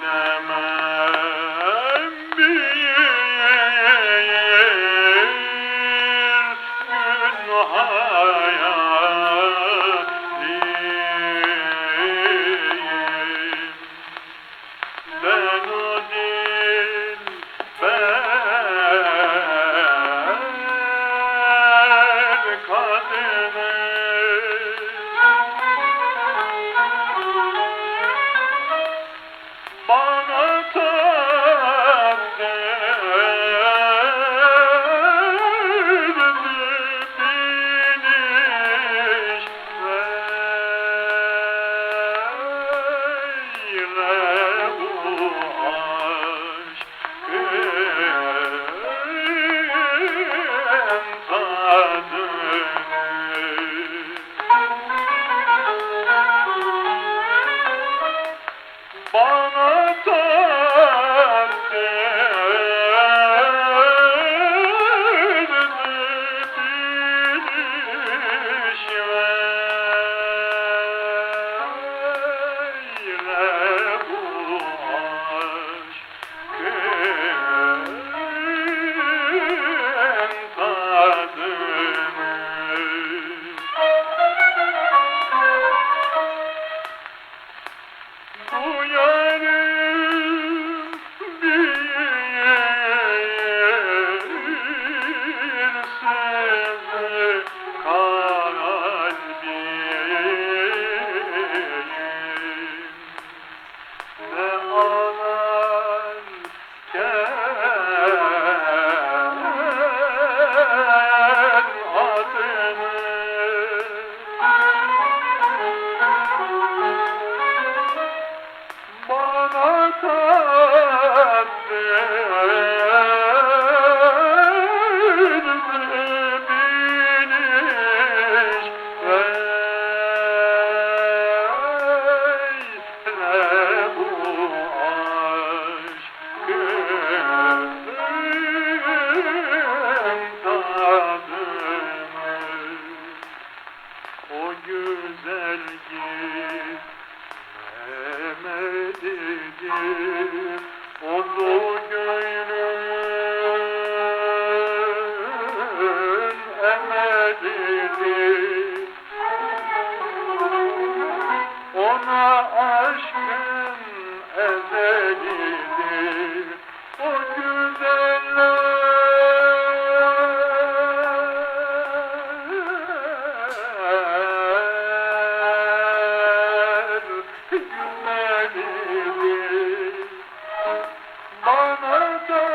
Günah Bana da güzel gidemedim Oldu gönlümün emelini Ona aşkın ezelidir O güzel bana da